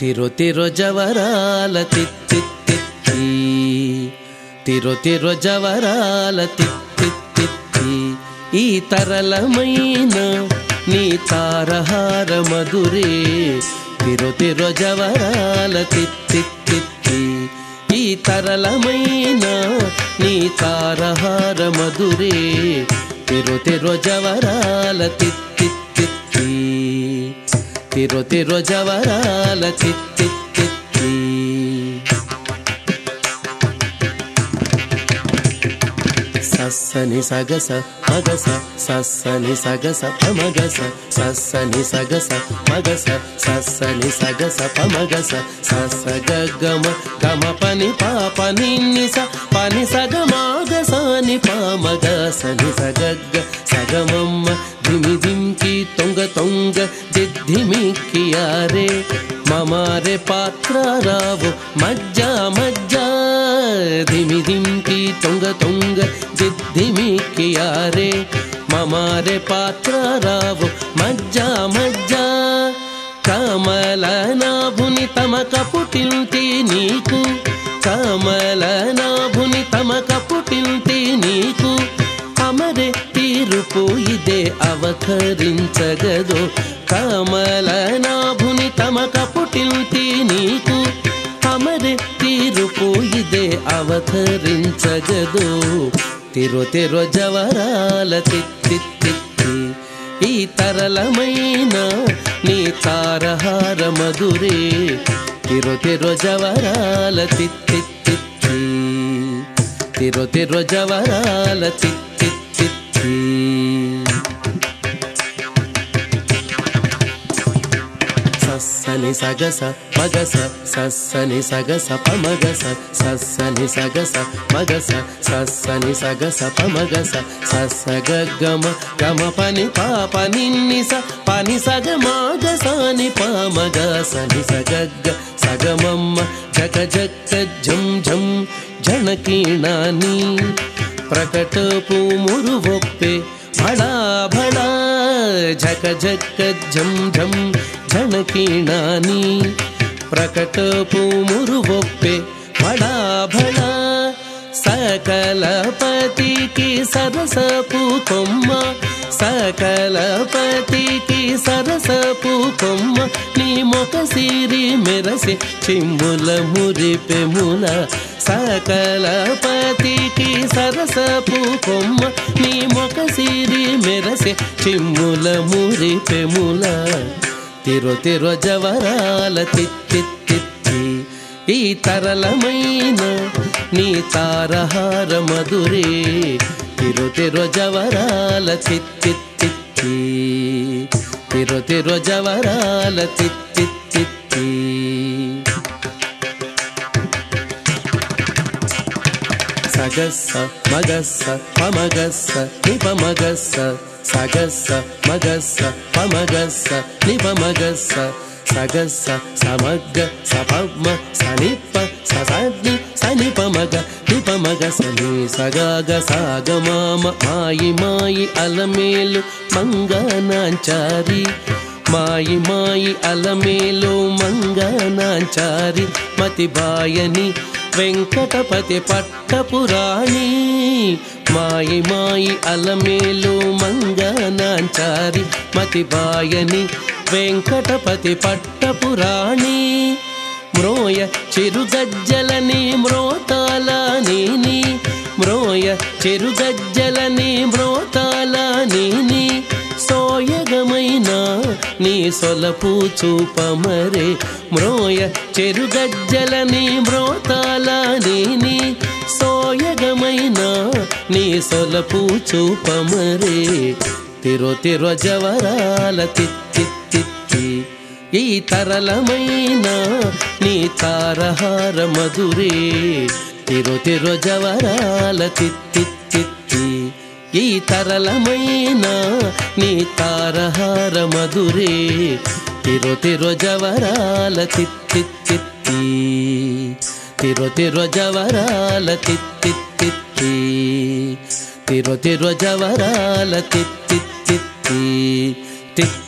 తిరు తిరు జవరాల తిత్తి తిరు తిరు జవరాల తిత్తి ఈ తరలమైన నీ తారహార మధురే. తిరు తిరు జవరాల తిత్తి. ఈ తరలమైన నీ తారహార మధురే. తిరు తిరు జవరాల తిత్తి తిరు తిరు జవరాల తిత్తి సస్సని సగస మగస సస్సని సగస పమగస సస్సని సగస మగస సస్సని సగస పమగస సస్స గమ గమ పని పాప నిన్నిస పని సగమాగసాని పామగ సని సగగ్గ సగమమ్మ ధిమి ధింకి తొంగ తొంగ దిద్ధిమిక్కియారే మమారే పాత్ర రావు మజ్జా మజ్జా ధిమి ధింకి తొంగ తొంగ దిద్ధిమిక్కియారే మమారే పాత్ర రావు మజ్జా మజ్జా కమల నాభుని తమ కపుటింటి నీకు కమల తీరుపు ఇదే అవతరించగదు. కమల నాభుని తమ కపుటింటి నీకు. అమరే తీరుపు ఇదే అవతరించగదు. తిరు తిరు జవరాల తిత్తి ఈ తరలమైన నీ తారహార మధురే. తిరు తిరు జవరాల తిత్తి. తిరు తిరు జవరాల తిత్తి సస్సని సగస మగస సస్సని సగస పమగస సస్సని సగస మగస సస్సని సగస పమగస సస్స గమ గమ పని పాప నిన్ని స పని సగ మాగసాని పామగ సని సగగ్గ సగమమ్మ జగ జక్క జం జం జనకీణాని ప్రకటపు మురువొప్పే భళా భళా ఝక ఝక ఝం ఝం ఝణకీణాని ప్రకటపు మురువొప్పే భళా భళా సకలపతికి సరసపు కొమ్మ సకలపతికి సరసపు కొమ్మ నీ మొక సిరి మెరసి చిమ్ముల మురిపెముల సకలపతికి సరసపు కొమ్మ నీ మొక సిరి మెరసి చిమ్ముల మురిపెముల తిరు తిరు జవరాల తిత్తి ఈ తరలమైన నీ తారహార మధురే. తిరు తిరు జవరాల తిత్తి తిరు తిరు జవరాల తిత్తి సగస్స మగస్స పమగస్స నిపమగస్స. సగస్స మగస్స పమగస్స నిపమగస్స. సగస్స సమగ్గ సపమ సనిప్ప ససగ్ని సనిపమగ నిపమగ సని సగాగ సాగమామ మాయి మాయి అలమేలు మంగనాంచారి. మాయి మాయి అలమేలు మంగనాంచారి మతి బాయని వెంకటపతి పట్టపురాణి. మాయి మాయి అలమేలు మంగనాంచారి మతి బాయని వెంకటపతి పట్టపురాణి. మ్రోయ చిరుగజ్జలని మ్రోతాల నీని మ్రోయ చిరుగజ్జలని మ్రోతాల సొలపు చూపమరే. మ్రోయ చెరుగజ్జలని మ్రోతాలని నీని సోయగమైన నీ సొలపు చూపమరే. తిరు తిరు జవరాల తిత్తి ఈ తరలమైన నీ తారహార మధురే. తిరు తిరు జవరాల తిత్తి ఈ తరలమైన నీ తారహార మధురే. తిరు తిరు జవరాల తిత్తి తిరు తిరు జవరాల తిత్తి తిరు తిరు జవరాల తిత్తి తిత్తి